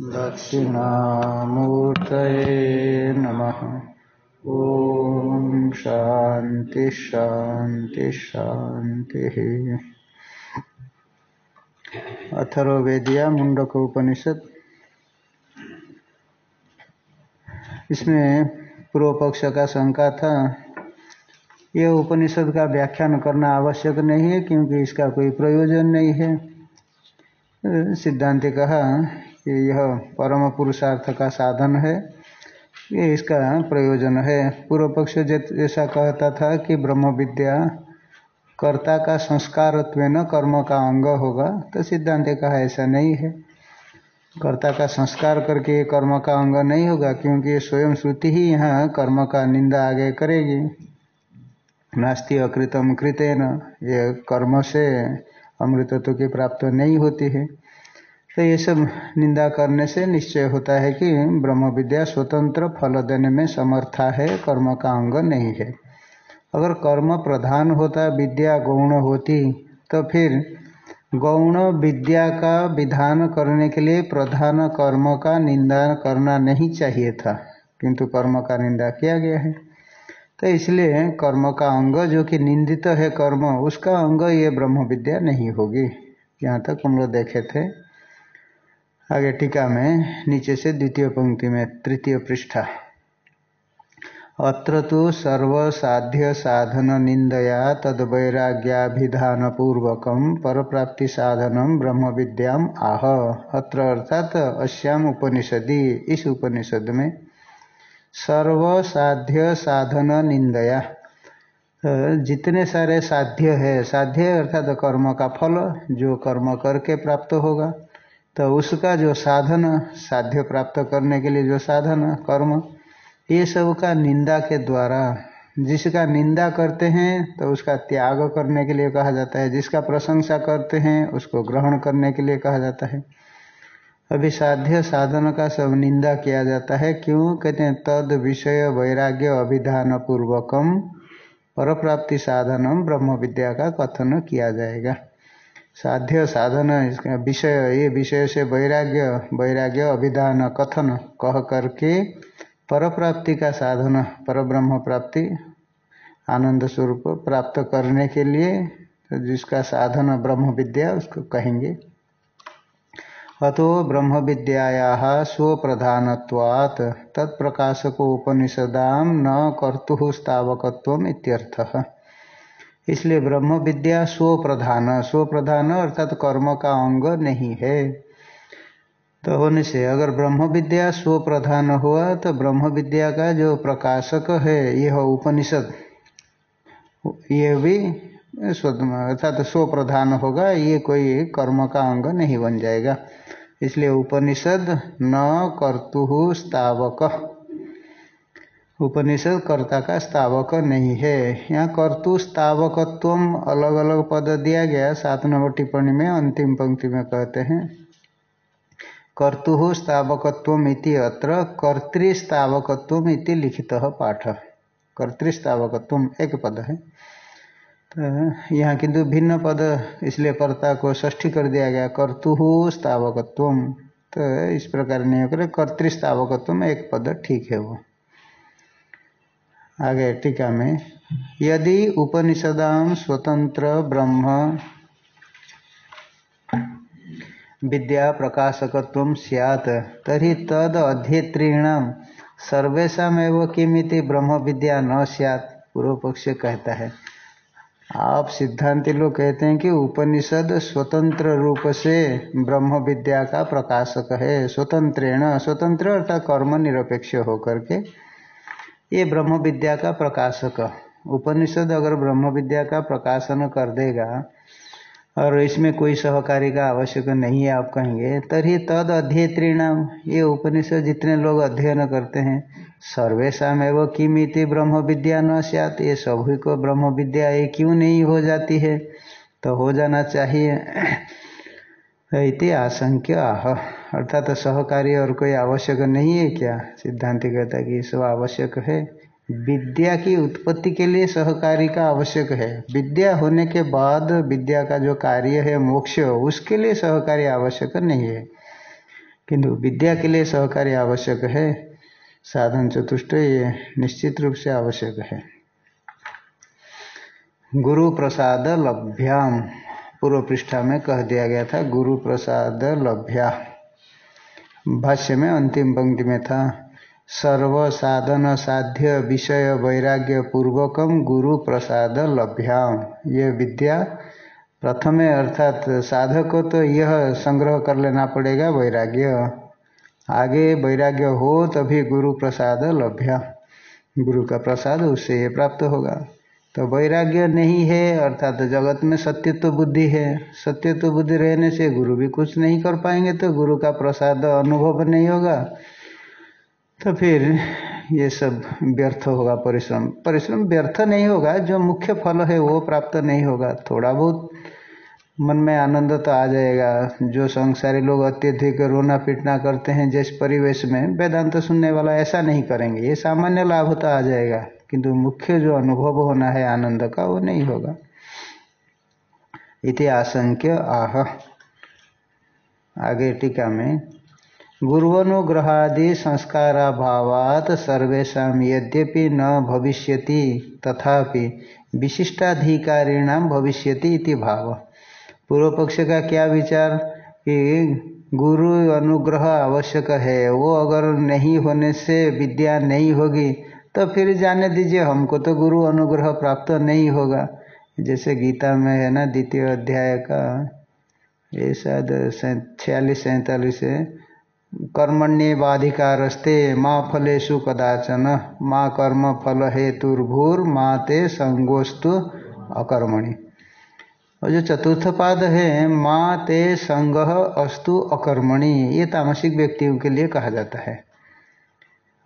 दक्षिणामूर्तये नमः। ॐ शान्ति शान्ति शान्तिः। अथर्वेदिया मुंडक उपनिषद। इसमें पूर्व पक्ष का शंका था यह उपनिषद का व्याख्यान करना आवश्यक नहीं है, क्योंकि इसका कोई प्रयोजन नहीं है। सिद्धांत कहा कि यह परम पुरुषार्थ का साधन है। ये इसका प्रयोजन है। पूर्व पक्ष जैसा कहता था कि ब्रह्म विद्या कर्ता का संस्कारत्व न कर्म का अंग होगा तो सिद्धांत कहा ऐसा नहीं है। कर्ता का संस्कार करके कर्म का अंग नहीं होगा, क्योंकि स्वयं श्रुति ही यहाँ कर्म का निंदा आगे करेगी। नास्ति अकृतम कृतेन, ये कर्म से अमृतत्व की प्राप्त नहीं होती है। तो ये सब निंदा करने से निश्चय होता है कि ब्रह्म विद्या स्वतंत्र फल देने में समर्था है, कर्म का अंग नहीं है। अगर कर्म प्रधान होता, विद्या गौण होती तो फिर गौण विद्या का विधान करने के लिए प्रधान कर्म का निंदा करना नहीं चाहिए था, किंतु कर्म का निंदा किया गया है। तो इसलिए कर्म का अंग जो कि निंदित है कर्म, उसका अंग ये ब्रह्म विद्या नहीं होगी। यहाँ तक हम लोग देखे थे। आगे टीका में, नीचे से द्वितीय पंक्ति में, तृतीय पृष्ठा। अत्र तो सर्वसाध्य साधन निंदया तद वैराग्याभिधान पूर्वक पर प्राप्ति साधन ब्रह्म विद्याम आह। अत्र अर्थात अश्याम उपनिषदि, इस उपनिषद में सर्वसाध्य साधन निंदया। जितने सारे साध्य है, साध्य अर्थात कर्म का फल, जो कर्म करके प्राप्त होगा तो उसका जो साधन, साध्य प्राप्त करने के लिए जो साधन, कर्म, ये सब का निंदा के द्वारा, जिसका निंदा करते हैं तो उसका त्याग करने के लिए कहा जाता है, जिसका प्रशंसा करते हैं, उसको ग्रहण करने के लिए कहा जाता है। अभी साध्य साधन का सब निंदा किया जाता है। क्यों? कहते हैं, तद विषय वैराग्य अभिधान पूर्वकम पर प्राप्ति साधनम ब्रह्म विद्या का कथन किया जाएगा। साध्य साधन, इसका विषय, ये विषय से वैराग्य वैराग्य अभिधान कथन कह करके पर प्राप्ति का साधन पर ब्रह्म प्राप्ति, आनंद स्वरूप प्राप्त करने के लिए, जिसका साधन ब्रह्म विद्या उसको कहेंगे। अतो ब्रह्म विद्याया स्वप्रधानवात् तत्प्रकाशको उपनिषदाम न कर्तुस्तावकत्व इसलिए ब्रह्म विद्या स्वप्रधान स्वप्रधान अर्थात कर्म का अंग नहीं है। तो होने से अगर ब्रह्म विद्या स्व प्रधान हुआ तो ब्रह्म विद्या का जो प्रकाशक है, यह उपनिषद, ये भी अर्थात स्व प्रधान होगा, ये कोई कर्म का अंग नहीं बन जाएगा। इसलिए उपनिषद न कर्तु स्तावक उपनिषद कर्ता का स्तावक नहीं है। यहाँ कर्तु स्तावकत्व अलग अलग पद दिया गया, सात नंबर टिप्पणी में, अंतिम पंक्ति में कहते हैं। कर्तु स्तावकत्वमिति अत्र कर्तृस्तावकत्व इति लिखित पाठ। कर्तृस्तावकत्व एक पद है। यहाँ किंतु भिन्न पद इसलिए कर्ता को ष्ठी कर दिया गया, कर्तु स्तावकत्व तो इस प्रकार नहीं होकर कर्तृस्तावकत्व एक पद ठीक है वो। आगे टीका में, यदि उपनिषदाम स्वतंत्र ब्रह्म विद्या प्रकाशकत्व सियात तरी तद अध्येतृण सर्वेशमेव किमिति ब्रह्म विद्या न सियात पूर्व पक्ष कहता है। आप सिद्धांति लोग कहते हैं कि उपनिषद स्वतंत्र रूप से ब्रह्म विद्या का प्रकाशक है। स्वतंत्रेण, स्वतंत्र अर्थात कर्म निरपेक्ष होकर के ये ब्रह्म विद्या का प्रकाशक। उपनिषद अगर ब्रह्म विद्या का प्रकाशन कर देगा और इसमें कोई सहकारी का आवश्यक नहीं है, आप कहेंगे तरी तद अध्येत्री नाम ये उपनिषद जितने लोग अध्ययन करते हैं सर्वेशा में वो किमिति ब्रह्म विद्या न सत ये सभी को ब्रह्म विद्या ये क्यों नहीं हो जाती है? तो हो जाना चाहिए। इति आशंक्य आह। अर्थात तो सहकारी और कोई आवश्यक नहीं है क्या? सिद्धांति कहता है कि सब आवश्यक है। विद्या की उत्पत्ति के लिए सहकारी का आवश्यक है। विद्या होने के बाद विद्या का जो कार्य है, मोक्ष, उसके लिए सहकारी आवश्यक नहीं है। किंतु विद्या के लिए सहकारी आवश्यक है। साधन चतुष्ट ये निश्चित रूप से आवश्यक है। गुरु प्रसाद लभ्याम, पूर्व पृष्ठा में कह दिया गया था गुरु प्रसाद लभ्या। भाष्य में अंतिम पंक्ति में था, सर्व साधन साध्य विषय वैराग्य पूर्वकम गुरु प्रसाद लभ्याम। ये विद्या प्रथमे अर्थात साधक को तो यह संग्रह कर लेना पड़ेगा, वैराग्य। आगे वैराग्य हो तभी गुरु प्रसाद लभ्य। गुरु का प्रसाद उससे ये प्राप्त होगा। तो वैराग्य नहीं है, अर्थात जगत में सत्यत्व बुद्धि है। सत्यत्व बुद्धि रहने से गुरु भी कुछ नहीं कर पाएँगे तो गुरु का प्रसाद अनुभव नहीं होगा। तो फिर ये सब व्यर्थ होगा परिश्रम। परिश्रम व्यर्थ नहीं होगा, जो मुख्य फल है वो प्राप्त नहीं होगा। थोड़ा बहुत मन में आनंद तो आ जाएगा। जो संसारी लोग अत्यधिक रोना पीटना करते हैं, जिस परिवेश में, वेदांत सुनने वाला ऐसा नहीं करेंगे। ये सामान्य लाभ तो आ जाएगा, किंतु मुख्य जो अनुभव होना है आनंद का, वो नहीं होगा। इति आशंक्य आह। आगे टीका में, गुरुवनुग्रहादि संस्काराभावात सर्वेशा यद्यपि न भविष्यति, तथापि विशिष्टाधिकारीणाम भविष्यति इति भाव। पूर्व पक्ष का क्या विचार कि गुरु अनुग्रह आवश्यक है? वो अगर नहीं होने से विद्या नहीं होगी तो फिर जाने दीजिए। हमको तो गुरु अनुग्रह प्राप्त नहीं होगा। जैसे गीता में है ना, द्वितीय अध्याय का, ये शायद छियालीस, सैंतालीस है। कर्मण्यवाधिकारस्ते माँ फलेशु कदाचन, माँ कर्म फल हेतुर्भूर, माँ ते संगोस्तु अकर्मणि। और जो चतुर्थ पाद है, माँ, ते, संग, अस्तु, अकर्मणि, ये तामसिक व्यक्तियों के लिए कहा जाता है।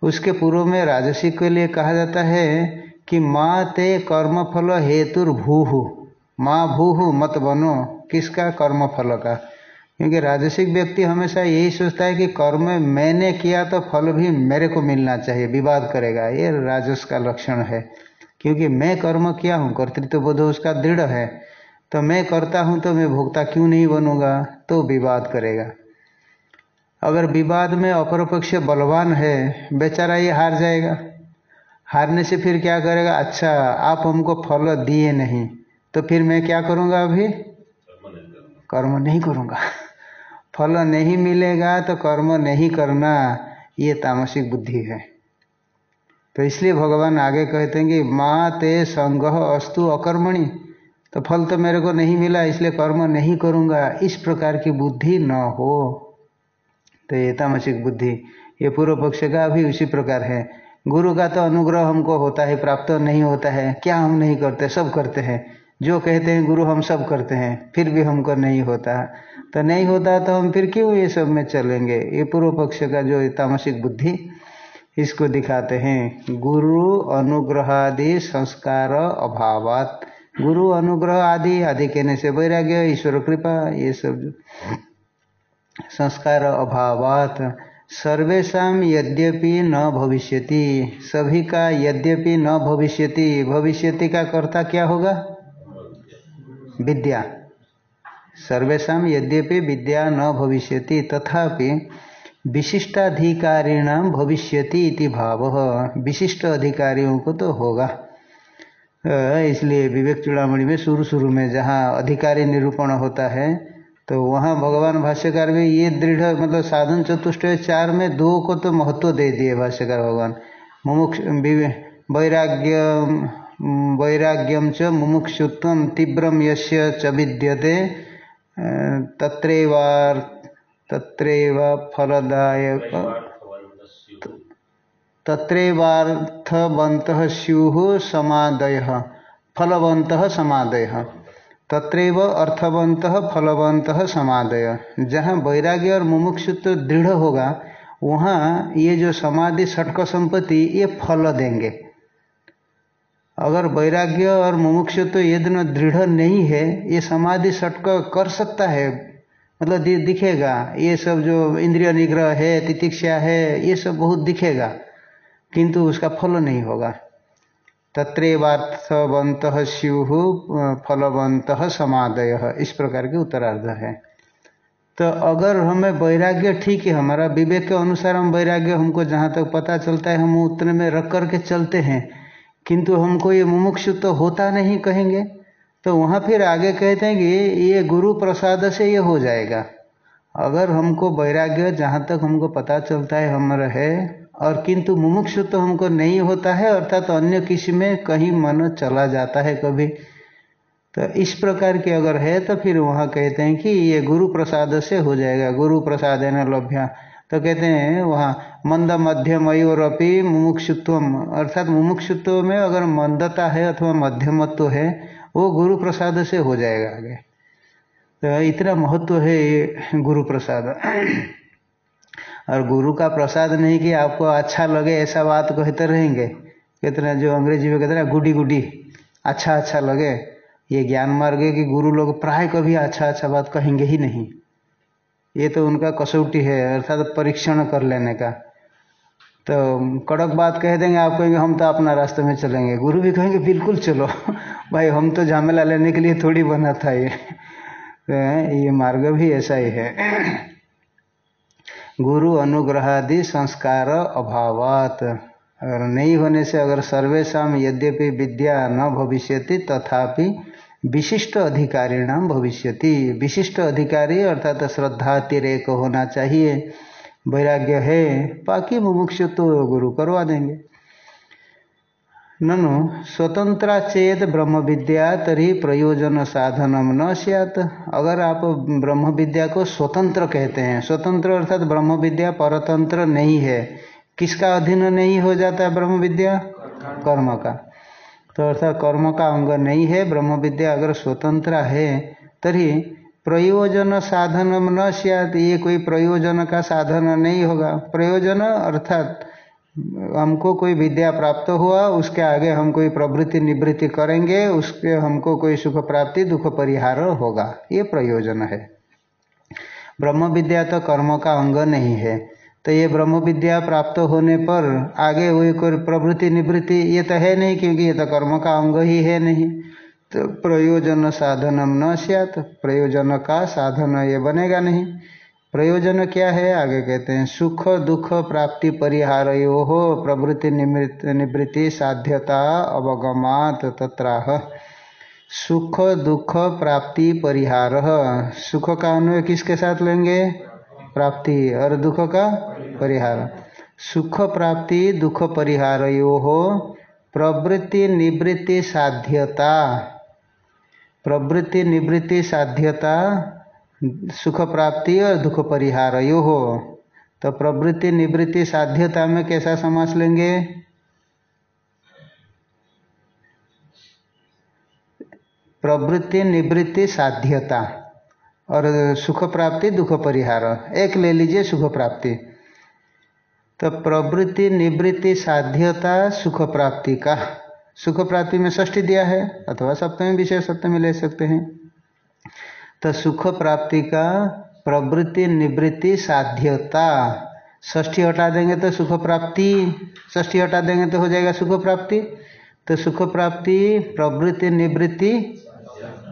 उसके पूर्व में राजसिक के लिए कहा जाता है कि माँ, ते कर्म फल हेतुर्भूहु माँ, भूहु, मत बनो, किसका कर्म फल का? क्योंकि राजसिक व्यक्ति हमेशा यही सोचता है कि कर्म मैंने किया तो फल भी मेरे को मिलना चाहिए, विवाद करेगा। ये राजस का लक्षण है। क्योंकि मैं कर्म किया हूँ कर्तृत्व बोध उसका दृढ़ है। तो मैं करता हूँ तो मैं भोक्ता क्यों नहीं बनूँगा? तो विवाद करेगा। अगर विवाद में अपर पक्ष बलवान है, बेचारा ये हार जाएगा। हारने से फिर क्या करेगा? अच्छा आप हमको फल दिए नहीं तो फिर मैं क्या करूँगा अभी? कर्म नहीं करूँगा। फल नहीं मिलेगा तो कर्म नहीं करना, ये तामसिक बुद्धि है। तो इसलिए भगवान आगे कहते हैं कि माँ ते संग अस्तु अकर्मणि। तो फल तो मेरे को नहीं मिला, इसलिए कर्म नहीं करूँगा। इस प्रकार की बुद्धि न हो। तो ये तामसिक बुद्धि। ये पूर्व पक्ष का भी उसी प्रकार है। गुरु का तो अनुग्रह हमको होता है, प्राप्त नहीं होता है। क्या हम नहीं करते? सब करते हैं। जो कहते हैं गुरु, हम सब करते हैं। फिर भी हमको नहीं होता। तो नहीं होता तो हम फिर क्यों ये सब में चलेंगे? ये पूर्व पक्ष का जो तामसिक बुद्धि, इसको दिखाते हैं। गुरु अनुग्रह आदि संस्कार अभावात। गुरु अनुग्रह आदि आदि कहने से वैराग्य ईश्वर कृपा, ये सब संस्कार अभावात सर्वेशा यद्यपि न भविष्यति। सभी का यद्यपि न भविष्यति भविष्यति का कर्ता क्या होगा? विद्या। सर्वेशा यद्यपि विद्या न भविष्यति, तथापि विशिष्टाधिकारीणाम भविष्यति इति भाव। विशिष्ट अधिकारियों को तो होगा। इसलिए विवेक चूड़ामणि में शुरू शुरू में जहाँ अधिकारी निरूपण होता है तो वहाँ भगवान भाष्यकार में ये दृढ़ मतलब साधन चतुष्ट चार में दो को तो महत्व दे दिए भाष्यकार भगवान। मुमुक्ष वैराग्य वैराग्यम च मुमुक्षुत्व तीव्रम यस्य च विद्यते तत्रैवार, तत्रैव फलदायक तत्रैवार्थवंत स्यु समादय फलवंत समादय। तत्रैव अर्थवंत फलवंत समादय। जहाँ वैराग्य और मुमुक्षुत्व दृढ़ होगा, वहाँ ये जो समाधि षटक संपत्ति, ये फल देंगे। अगर वैराग्य और मुमुक्षु तो ये दोनों दृढ़ नहीं है, ये समाधि सटक कर सकता है। मतलब दिखेगा, ये सब जो इंद्रिय निग्रह है, तितिक्षा है, ये सब बहुत दिखेगा। किंतु उसका फल नहीं होगा। तत्रेवार्थवंत स्यु फलवंत समादय। इस प्रकार के उत्तरार्ध है। तो अगर हमें वैराग्य ठीक है, हमारा विवेक के अनुसार हम वैराग्य हमको जहाँ तक पता चलता है, हम उतने में रख करके चलते हैं। किंतु हमको ये मुमुक्षु तो होता नहीं कहेंगे। तो वहाँ फिर आगे कहते हैं कि ये गुरु प्रसाद से ये हो जाएगा। अगर हमको वैराग्य जहाँ तक हमको पता चलता है हमारा है और किंतु मुमुक्षु तो हमको नहीं होता है, अर्थात तो अन्य किसी में कहीं मन चला जाता है कभी। तो इस प्रकार की अगर है तो फिर वहाँ कहते हैं कि ये गुरु प्रसाद से हो जाएगा। गुरु प्रसाद है न लभ्या। तो कहते हैं वहाँ, मंद मध्यम अपनी मुमुक्षुत्व अर्थात मुमुक्षुत्व में अगर मंदता है अथवा मध्यमत्व है, वो गुरु प्रसाद से हो जाएगा आगे। तो इतना महत्व है ये गुरु प्रसाद। और गुरु का प्रसाद नहीं कि आपको अच्छा लगे ऐसा बात कहते रहेंगे। कहते हैं जो अंग्रेज़ी में कहते ना, गुडी गुडी अच्छा अच्छा लगे। ये ज्ञान मार्ग है कि गुरु लोग प्राय कभी अच्छा अच्छा बात कहेंगे ही नहीं। ये तो उनका कसौटी है, अर्थात परीक्षण कर लेने का। तो कड़क बात कह देंगे आप कहेंगे हम तो अपना रास्ते में चलेंगे। गुरु भी कहेंगे, बिल्कुल चलो। भाई, हम तो झामेला लेने के लिए थोड़ी बना था ये। तो ये मार्ग भी ऐसा ही है। गुरु अनुग्रहादि संस्कार अभावात। अगर नहीं होने से, अगर सर्वेशा यद्यपि विद्या न भविष्य तथापि विशिष्ट अधिकारी नाम भविष्यति। विशिष्ट अधिकारी अर्थात श्रद्धातिरेक होना चाहिए। वैराग्य है, बाकी मुमुक्ष तो गुरु करवा देंगे। ननु, स्वतंत्रा चेत ब्रह्म विद्या तरी प्रयोजन साधनम न सियात। अगर आप ब्रह्म विद्या को स्वतंत्र कहते हैं, स्वतंत्र अर्थात ब्रह्म विद्या परतंत्र नहीं है, किसका अधीन नहीं हो जाता है ब्रह्म विद्या कर्म का। तो अर्थात कर्म का अंग नहीं है ब्रह्म विद्या अगर स्वतंत्र है, तरी प्रयोजन साधन न सियात, ये कोई प्रयोजन का साधन नहीं होगा। प्रयोजन अर्थात हमको कोई विद्या प्राप्त हुआ, उसके आगे हम कोई प्रवृत्ति निवृत्ति करेंगे, उसके हमको कोई सुख प्राप्ति, दुख परिहार होगा। ये प्रयोजन है। ब्रह्म विद्या तो कर्म का अंग नहीं है। तो ये ब्रह्म विद्या प्राप्त होने पर आगे वही कोई प्रवृत्ति निवृत्ति, ये तो है नहीं, क्योंकि ये तो कर्म का अंग ही है नहीं। तो प्रयोजन साधनम न सियात, प्रयोजन का साधन ये बनेगा नहीं। प्रयोजन क्या है? आगे कहते हैं, सुख, दुख, प्राप्ति, परिहार यो हो प्रवृत्ति निवृत्ति, साध्यता, अवगमात, तत्राह। सुख, दुख, प्राप्ति, परिहार। सुख का अन्वय किसके साथ लेंगे? प्राप्ति और दुख का परिहार। सुख, प्राप्ति, दुख, परिहार यो हो प्रवृत्ति, निवृत्ति, साध्यता। प्रवृत्ति, निवृत्ति, साध्यता सुख प्राप्ति और दुख परिहार यो हो तो प्रवृत्ति, निवृत्ति, साध्यता में कैसा समास लेंगे? प्रवृत्ति, निवृत्ति, साध्यता और सुख प्राप्ति दुख परिहार एक ले लीजिए सुख प्राप्ति तो प्रवृत्ति, निवृत्ति, साध्यता सुख प्राप्ति का सुख प्राप्ति में षष्ठी दिया है अथवा सप्तमी विषय सप्तमी ले सकते हैं। तो सुख प्राप्ति का प्रवृत्ति निवृत्ति साध्यता। षष्ठी हटा देंगे तो सुख प्राप्ति षष्ठी हटा देंगे तो हो जाएगा सुख प्राप्ति। तो सुख प्राप्ति, प्रवृत्ति निवृत्ति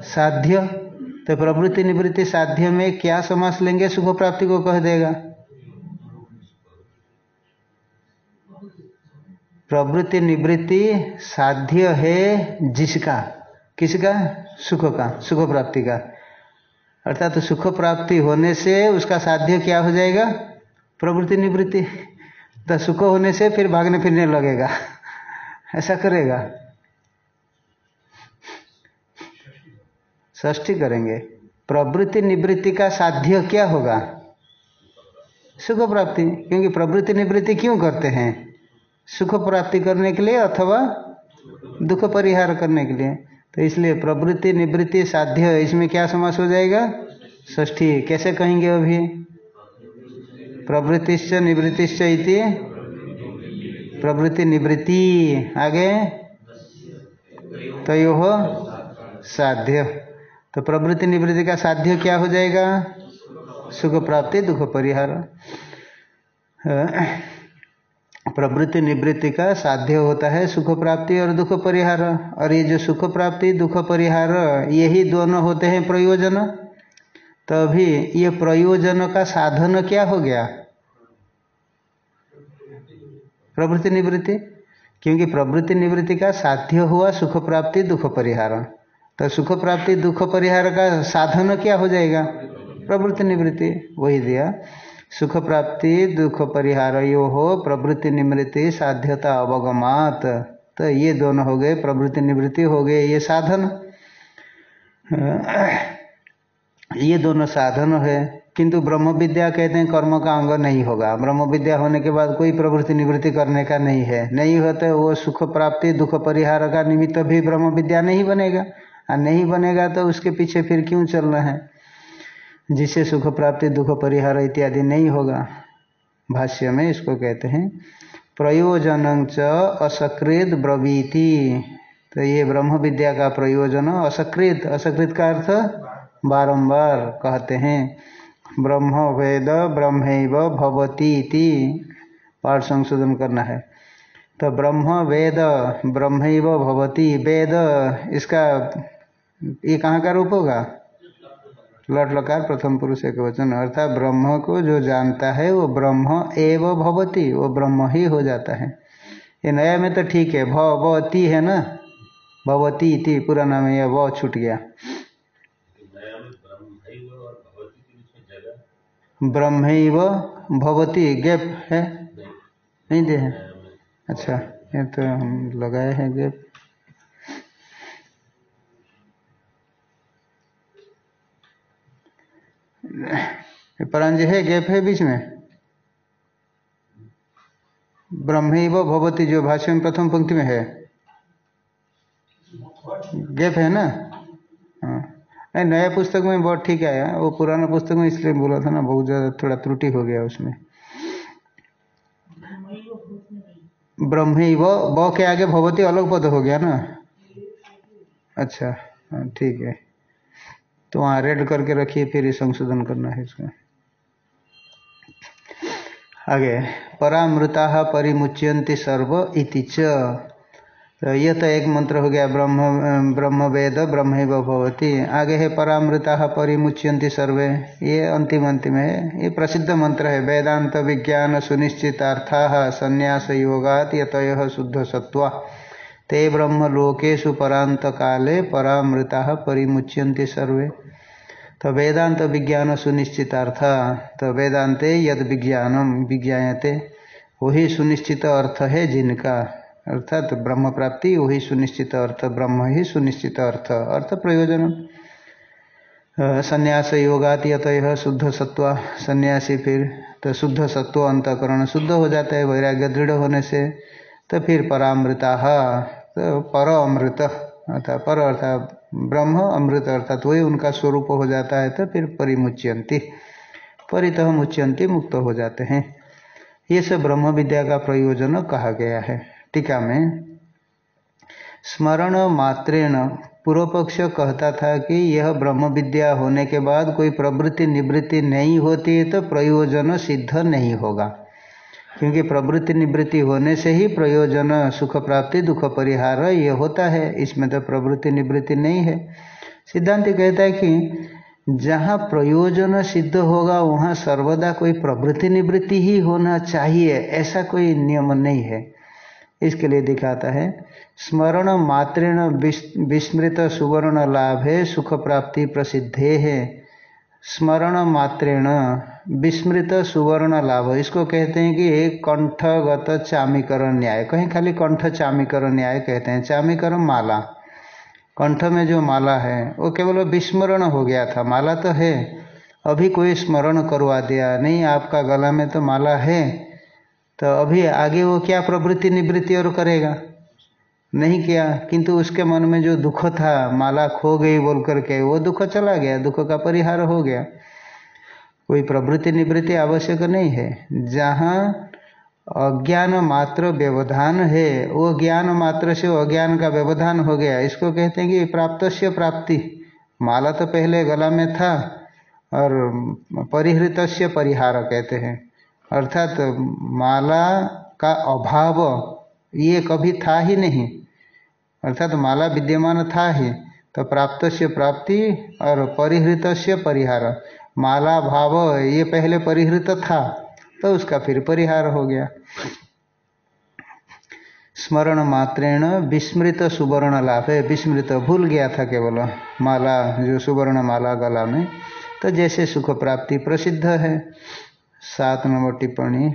साध्य। तो प्रवृत्ति निवृत्ति साध्य में क्या समास लेंगे, सुख प्राप्ति को कह देगा। प्रवृत्ति निवृत्ति साध्य है जिसका, किसका? सुख का, सुख प्राप्ति का। अर्थात तो सुख प्राप्ति होने से उसका साध्य क्या हो जाएगा? प्रवृत्ति निवृत्ति। तो सुख होने से फिर भागने फिरने लगेगा। ऐसा करेगा। ष्ठी करेंगे। प्रवृत्ति निवृत्ति का साध्य क्या होगा? सुख प्राप्ति। क्योंकि प्रवृत्ति निवृत्ति क्यों करते हैं? सुख प्राप्ति करने के लिए अथवा दुख परिहार करने के लिए। तो इसलिए प्रवृत्ति निवृत्ति साध्य इसमें क्या समास हो जाएगा? ष्ठी कैसे कहेंगे अभी? प्रवृत्तिश्च निवृत्तिश्च इति प्रवृत्ति निवृत्ति। आगे? तो यो हो साध्य। तो प्रवृत्ति निवृत्ति का साध्य क्या हो जाएगा? सुख प्राप्ति, दुख परिहार। प्रवृत्ति निवृत्ति का साध्य होता है सुख प्राप्ति और दुख परिहार। और ये जो सुख प्राप्ति, दुख परिहार, यही दोनों होते हैं प्रयोजन। तो ये प्रयोजन का साधन क्या हो गया? प्रवृत्ति निवृत्ति? क्योंकि प्रवृत्ति निवृत्ति का साध्य हुआ सुख प्राप्ति, दुख परिहार। तो सुख प्राप्ति, दुख परिहार का साधन क्या हो जाएगा? प्रवृत्ति निवृत्ति। वही दिया। सुख प्राप्ति दुख परिहार यो हो प्रवृत्ति निवृत्ति साध्यता अवगमात। तो ये दोनों हो गए प्रवृत्ति निवृत्ति हो गए, ये साधन। ये दोनों साधन है। किंतु ब्रह्म विद्या कहते हैं कर्म का अंग नहीं होगा। ब्रह्म विद्या होने के बाद कोई प्रवृत्ति निवृत्ति करने का नहीं है। नहीं होते वो सुख प्राप्ति दुख परिहार का निमित्त भी ब्रह्म विद्या नहीं बनेगा। और नहीं बनेगा तो उसके पीछे फिर क्यों चलना है? जिससे सुख प्राप्ति, दुख परिहार इत्यादि नहीं होगा। भाष्य में इसको कहते हैं प्रयोजन च असकृत ब्रवीति। तो ये ब्रह्म विद्या का प्रयोजन असकृत असकृत का अर्थ बारंबार कहते हैं। ब्रह्म वेद ब्रह्म भवती पाठ संशोधन करना है। तो ब्रह्म वेद ब्रह्म भवती, वेद, इसका ये कहाँ का रूप होगा? लट लकार प्रथम पुरुष एक वचन अर्थात ब्रह्म को जो जानता है, वो ब्रह्म एव भवती, वो ब्रह्म ही हो जाता है। ये नया में तो ठीक है भवती है ना? भवती इति, पूरा नाम है, वो छूट गया। ब्रह्म भवती, गैप है? नहीं दे है। अच्छा ये तो हम लगाए हैं गैप। परांज है गैप है बीच में? ब्रह्म भवती जो भाष्य में प्रथम पंक्ति में है। गैप है ना? हाँ। नया पुस्तक में बहुत ठीक आया। वो पुराना पुस्तक में इसलिए बोला था ना बहुत ज़्यादा थोड़ा त्रुटि हो गया उसमें। ब्रह्म के आगे भगवती अलग पद हो गया ना? अच्छा हाँ, ठीक है। तो वहाँ रेड करके रखिए, फिर संशोधन करना है इसका आगे, परामृता परिमुच्यंती सर्व इति च। तो यह तो एक मंत्र हो गया, ब्रह्म ब्रह्म वेद ब्रह्म भवती। आगे है, परामृता परिमुच्यंती सर्वे। ये अंतिम अंतिम है। ये प्रसिद्ध मंत्र है। वेदांत विज्ञान सुनिश्चितार्था संन्यास योगात यतय शुद्ध सत्वा ते ब्रह्म लोकेशु परांत काले परामृता परिमुच्यंती सर्वे। तो वेदांत विज्ञान सुनिश्चितार्थ तो वेदांते यद विज्ञानम विज्ञाते वही सुनिश्चित अर्थ है जिनका। अर्थात तो ब्रह्म प्राप्ति वही सुनिश्चित अर्थ, ब्रह्म ही सुनिश्चित अर्थ। अर्थ प्रयोजन संन्यास योगात यत शुद्ध सत्व, सन्यासी फिर तो शुद्ध सत्व अंतकरण शुद्ध हो जाता है, वैराग्य दृढ़ होने से तो फिर परामृता। तो पर अमृत अर्थात पर अर्थात ब्रह्म, अमृत अर्थात वही उनका स्वरूप हो जाता है तो फिर परिमुच्यंती, परितः मुच्यंती मुक्त हो जाते हैं। ये सब ब्रह्म विद्या का प्रयोजन कहा गया है। टीका में, स्मरण मात्रेण पूर्व पक्ष कहता था कि यह ब्रह्म विद्या होने के बाद कोई प्रवृत्ति निवृत्ति नहीं होती तो प्रयोजन सिद्ध नहीं होगा। क्योंकि प्रवृत्ति निवृत्ति होने से ही प्रयोजन, सुख प्राप्ति, दुख परिहार ये होता है। इसमें तो प्रवृत्ति निवृत्ति नहीं है। सिद्धांत कहता है कि जहाँ प्रयोजन सिद्ध होगा, वहाँ सर्वदा कोई प्रवृत्ति निवृत्ति ही होना चाहिए, ऐसा कोई नियम नहीं है। इसके लिए दिखाता है, स्मरण मात्रेण विस्मृत सुवर्ण लाभ है सुख प्राप्ति प्रसिद्धे है। स्मरण मात्रेण विस्मृत सुवर्ण लाभ। इसको कहते हैं कि एक कंठगत चामीकरण न्याय। कहीं खाली कंठ चामीकरण न्याय कहते हैं, चामीकरण माला। कंठ में जो माला है, वो केवल विस्मरण हो गया था। माला तो है, अभी कोई स्मरण करवा दिया। नहीं, आपका गला में तो माला है तो अभी आगे वो क्या प्रवृत्ति निवृत्ति और करेगा? नहीं किया, किंतु उसके मन में जो दुख था, माला खो गई बोल करके वो दुख चला गया, दुख का परिहार हो गया। कोई प्रवृत्ति निवृत्ति आवश्यक नहीं है। जहाँ अज्ञान मात्र व्यवधान है, वो ज्ञान मात्र से अज्ञान का व्यवधान हो गया। इसको कहते हैं कि प्राप्त से प्राप्ति। माला तो पहले गला में था, और परिहृत परिहार कहते हैं। अर्थात तो माला का अभाव ये कभी था ही नहीं। अर्थात माला विद्यमान था ही तो प्राप्त से प्राप्ति और परिहृत से परिहार। माला, भाव, ये पहले परिहृत था तो उसका फिर परिहार हो गया। स्मरण मात्रेण विस्मृत सुवर्ण लाभ। है विस्मृत भूल गया था केवल माला, जो सुवर्ण माला गला में। तो जैसे सुख प्राप्ति प्रसिद्ध है। सात नंबर टिप्पणी।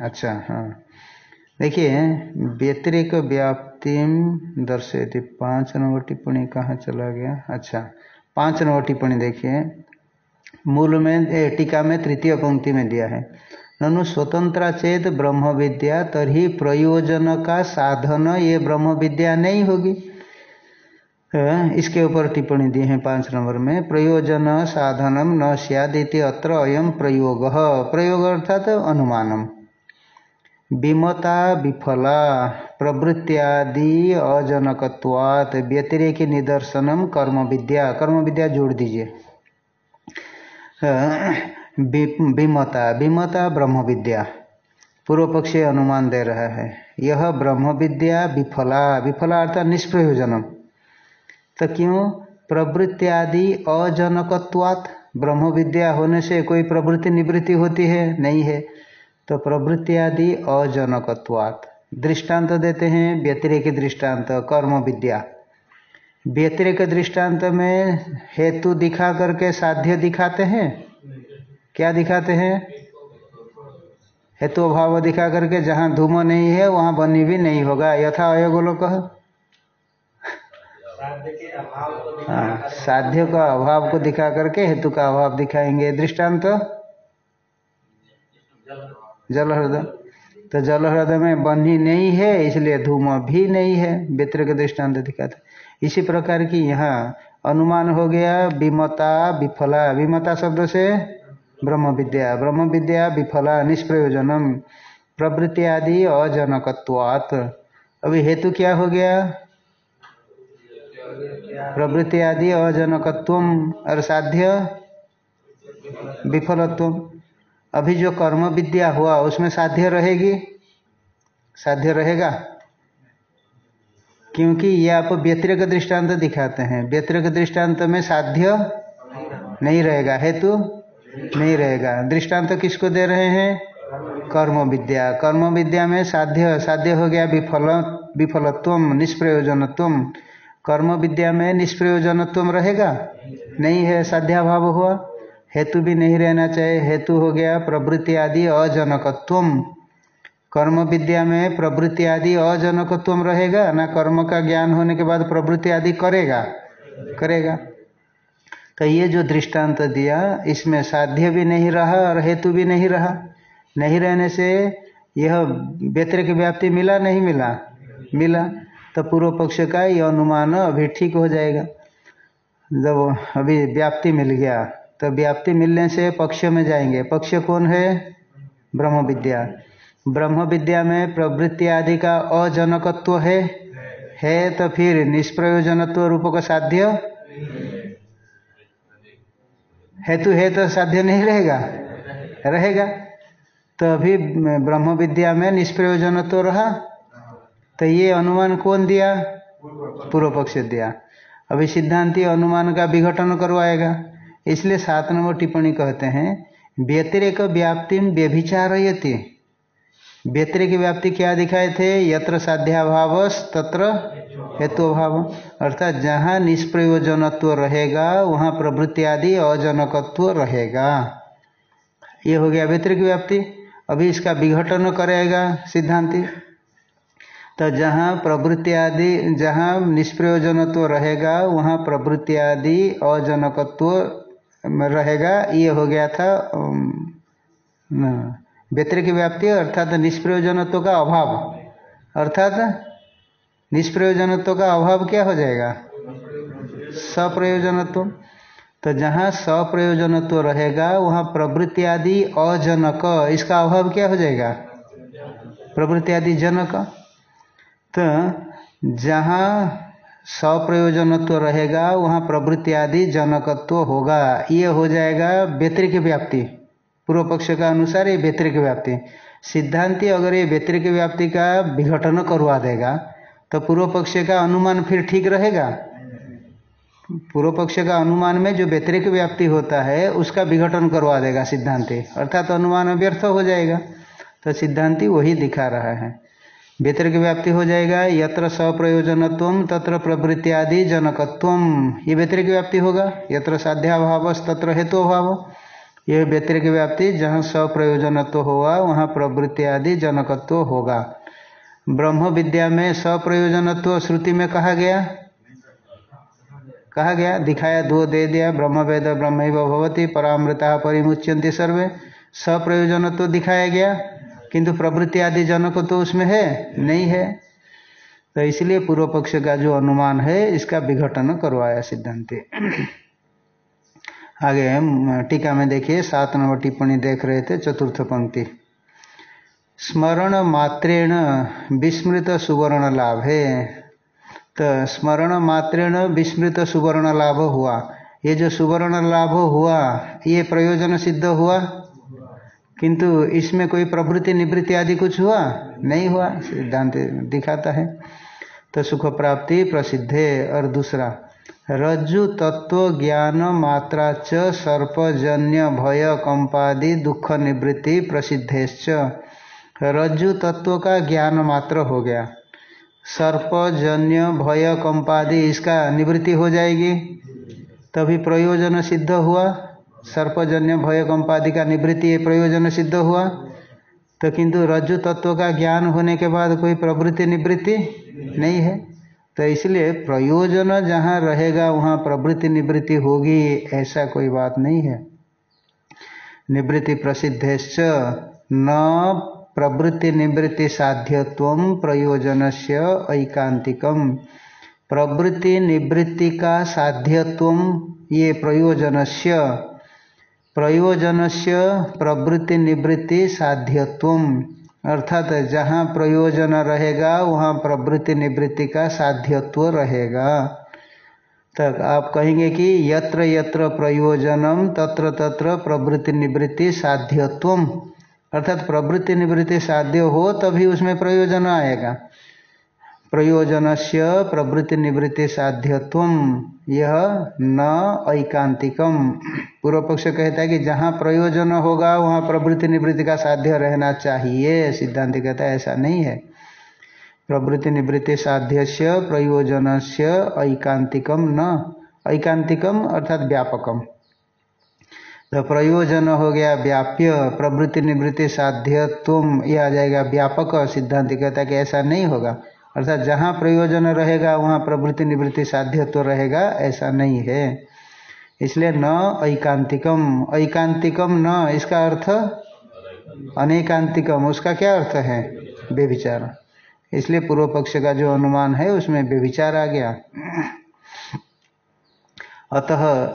अच्छा हाँ। देखिए, व्यतिरिक व्याप्ति दर्शयति। पाँच नंबर टिप्पणी कहाँ चला गया? अच्छा पाँच नंबर टिप्पणी देखिए। मूल में टीका में तृतीय पंक्ति में दिया है। ननु स्वतंत्र चेत ब्रह्म विद्या तरी प्रयोजन का साधन ये ब्रह्म विद्या नहीं होगी। इसके ऊपर टिप्पणी दी है पाँच नंबर में। प्रयोजन साधनम न सियादिति अत्र अयम प्रयोग। प्रयोग अर्थात अनुमानम। विमता, विफला प्रवृत्त्यादि अजनकत्वात् व्यतिरेक निदर्शनम कर्म विद्या कर्म विद्या जोड़ दीजिए विमता। विमता ब्रह्म विद्या पूर्व पक्षी अनुमान दे रहा है। यह ब्रह्म विद्या विफला। विफला अर्थात निष्प्रयोजनम। तो क्यों? प्रवृत्त्यादि अजनकत्वात् ब्रह्म विद्या होने से कोई प्रवृत्ति निवृत्ति होती है? नहीं है। तो प्रवृत्ति आदि अजनकत्वात्। दृष्टांत देते हैं व्यतिरेक दृष्टांत कर्म विद्या व्यतिरेक दृष्टांत में हेतु दिखा करके साध्य दिखाते हैं? क्या दिखाते हैं? हेतु भाव दिखा करके जहाँ धूम नहीं है, वहाँ बनी भी नहीं होगा। यथा अयोगोलोक हाँ साध्य का अभाव को दिखा करके हेतु का अभाव दिखाएँगे। दृष्टांत तो? जल हृदय। तो जल हृदय में बन्ही नहीं है, इसलिए धूम भी नहीं है व्यतिरिक दृष्टांत दिखाते इसी प्रकार की यहाँ अनुमान हो गया, विमता, विफला। विमता शब्द से ब्रह्म विद्या ब्रह्म विद्या, विफला, निष्प्रयोजनम, प्रवृत्ति आदि अजनकत्वात्। अभी हेतु क्या हो गया? प्रवृत्ति आदि अजनकत्व और साध्य विफलत्व अभी जो कर्म विद्या हुआ, उसमें साध्य रहेगी? साध्य रहेगा? क्योंकि ये आप व्यतिरिक दृष्टांत दिखाते हैं। व्यतिरिक दृष्टांत में साध्य नहीं रहेगा। हेतु नहीं रहेगा। दृष्टांत किसको दे रहे हैं? कर्म विद्या। कर्म विद्या में साध्य साध्य हो गया विफल विफलत्व निष्प्रयोजनत्व कर्म विद्या में निष्प्रयोजनत्व रहेगा? नहीं है। साध्याभाव हुआ? हेतु भी नहीं रहना चाहिए। हेतु हो गया प्रवृत्ति आदि अजनकत्व कर्म विद्या में प्रवृत्ति आदि अजनकत्व रहेगा, ना कर्म का ज्ञान होने के बाद प्रवृत्ति आदि करेगा? करेगा। तो ये जो दृष्टांत दिया, इसमें साध्य भी नहीं रहा और हेतु भी नहीं रहा। नहीं रहने से यह व्यतिरिक व्याप्ति मिला, नहीं मिला? मिला। तो पूर्व पक्ष का यह अनुमान अभी ठीक हो जाएगा। जब अभी व्याप्ति मिल गया तो व्याप्ति मिलने से पक्ष में जाएँगे। पक्ष कौन है? ब्रह्म विद्या ब्रह्म विद्या में प्रवृत्ति आदि का अजनकत्व है? है तो फिर निष्प्रयोजनत्व रूप का साध्य? हेतु है तो साध्य नहीं रहेगा? रहेगा। तो अभी ब्रह्म विद्या में निष्प्रयोजनत्व रहा। तो ये अनुमान कौन दिया? पूर्व पक्ष दिया। अभी सिद्धांति अनुमान का विघटन करवाएगा इसलिए सात नंबर टिप्पणी कहते हैं, व्यतिरेक व्याप्ति व्यभिचारयति। व्यतिरिक व्याप्ति क्या दिखाए थे? यत्र साध्याभाव तत्र हेतुभाव अर्थात जहाँ निष्प्रयोजनत्व रहेगा, वहाँ प्रवृत्ति आदि अजनकत्व रहेगा। ये हो गया व्यतिरिक व्याप्ति। अभी इसका विघटन करेगा सिद्धांति। तो जहाँ प्रवृत्ति आदि, जहाँ निष्प्रयोजनत्व रहेगा, वहाँ प्रवृत्ति आदि अजनकत्व रहेगा, ये हो गया था व्यतिरिक व्याप्ति अर्थात निष्प्रयोजनत्व का अभाव। अर्थात निष्प्रयोजनत्व का अभाव क्या हो जाएगा? सप्रयोजनत्व। तो जहाँ सप्रयोजनत्व रहेगा, वहाँ प्रवृत्ति आदि अजनक, इसका अभाव क्या हो जाएगा? प्रवृत्ति आदि जनक। तो जहाँ सप्रयोजनत्व रहेगा, वहाँ प्रवृत्ति आदि जनकत्व होगा। ये हो जाएगा व्यतिरिक व्याप्ति। पूर्व पक्ष का अनुसार ये व्यतिरिक व्याप्ति। सिद्धांति अगर ये व्यतिरिक व्याप्ति का विघटन करवा देगा तो पूर्व पक्ष का अनुमान फिर ठीक रहेगा? पूर्व पक्ष का अनुमान में जो व्यतिरिक व्याप्ति होता है, उसका विघटन करवा देगा सिद्धांति। अर्थात तो अनुमान व्यर्थ हो जाएगा। तो सिद्धांति वही दिखा रहा है। व्यतिरिक व्याप्ति हो जाएगा। यत्र सप्रयोजनत्व, तत्र प्रवृत्ति आदि जनकत्व। ये व्यतिरिक व्याप्ति होगा। यत्र साध्याभाव तत्र हेतु अभाव ये व्यतिरिक व्याप्ति जहाँ सप्रयोजनत्व होगा, वहाँ प्रवृत्ति आदि जनकत्व होगा। ब्रह्म विद्या में सप्रयोजनत्व श्रुति में कहा गया? कहा गया? दिखाया, दो दे दिया। ब्रह्म वेद ब्रह्म भवती, परामृता परिमुच्यंती सर्वे। सप्रयोजन तो दिखाया गया। किंतु प्रवृत्ति आदि जनक तो उसमें है, नहीं है। तो इसलिए पूर्व पक्ष का जो अनुमान है, इसका विघटन करवाया सिद्धांति। आगे टीका में देखिए, सात नंबर टिप्पणी देख रहे थे, चतुर्थ पंक्ति। स्मरण मात्रेण विस्मृत सुवर्ण लाभ। है तो स्मरण मात्रेण विस्मृत सुवर्ण लाभ हुआ। ये जो सुवर्ण लाभ हुआ, ये प्रयोजन सिद्ध हुआ? किंतु इसमें कोई प्रवृत्ति निवृत्ति आदि कुछ हुआ? नहीं हुआ। सिद्धांत दिखाता है। तो सुख प्राप्ति प्रसिद्ध। और दूसरा, रज्जु तत्व ज्ञान मात्रा च सर्पजन्य भय कंपादि दुख निवृत्ति प्रसिद्धेश्च। रज्जु तत्व का ज्ञान मात्र हो गया। सर्पजन्य भय कंपादि इसका निवृत्ति हो जाएगी। तभी प्रयोजन सिद्ध हुआ। सर्पजन्य भय कंपादि का निवृत्ति ये प्रयोजन सिद्ध हुआ। तो किंतु रज्जु तत्व का ज्ञान होने के बाद कोई प्रवृत्ति निवृत्ति नहीं है। तो इसलिए प्रयोजन जहाँ रहेगा, वहाँ प्रवृत्ति निवृत्ति होगी, ऐसा कोई बात नहीं है। निवृत्ति प्रसिद्धेश्च न प्रवृत्ति निवृत्ति साध्यत्व प्रयोजन से ऐकांतिकम प्रवृत्ति निवृत्ति का साध्यत्व ये प्रयोजन से प्रयोजन से प्रवृत्ति निवृत्ति साध्यत्व अर्थात जहाँ प्रयोजन रहेगा, वहाँ प्रवृत्ति निवृत्ति का साध्यत्व रहेगा। तक आप कहेंगे कि यत्र यत्र प्रयोजनम, तत्र तत्र प्रवृत्ति निवृत्ति साध्यत्व अर्थात प्रवृत्ति निवृत्ति साध्य हो, तभी उसमें प्रयोजन आएगा। प्रयोजन से प्रवृत्ति निवृत्ति साध्यत्व यह न ऐकांतिकम पूर्व पक्ष कहता है कि जहाँ प्रयोजन होगा, वहाँ प्रवृत्ति निवृत्ति का साध्य रहना चाहिए। सिद्धांत कहता है, ऐसा नहीं है। प्रवृत्ति निवृत्ति साध्य से प्रयोजन से ऐकांतिकम न ऐकांतिकम अर्थात व्यापकम। तो प्रयोजन हो गया व्याप्य प्रवृत्ति निवृत्ति साध्य तुम ये आ जाएगा व्यापक। सिद्धांत कहता है कि ऐसा नहीं होगा। अर्थात जहाँ प्रयोजन रहेगा, वहाँ प्रवृत्ति निवृत्ति साध्य तो रहेगा, ऐसा नहीं है। इसलिए न ऐकांतिकम। ऐकांतिकम न, इसका अर्थ? अनेकांतिकम। उसका क्या अर्थ है? बेविचार इसलिए पूर्व पक्ष का जो अनुमान है, उसमें बेविचार आ गया। अतः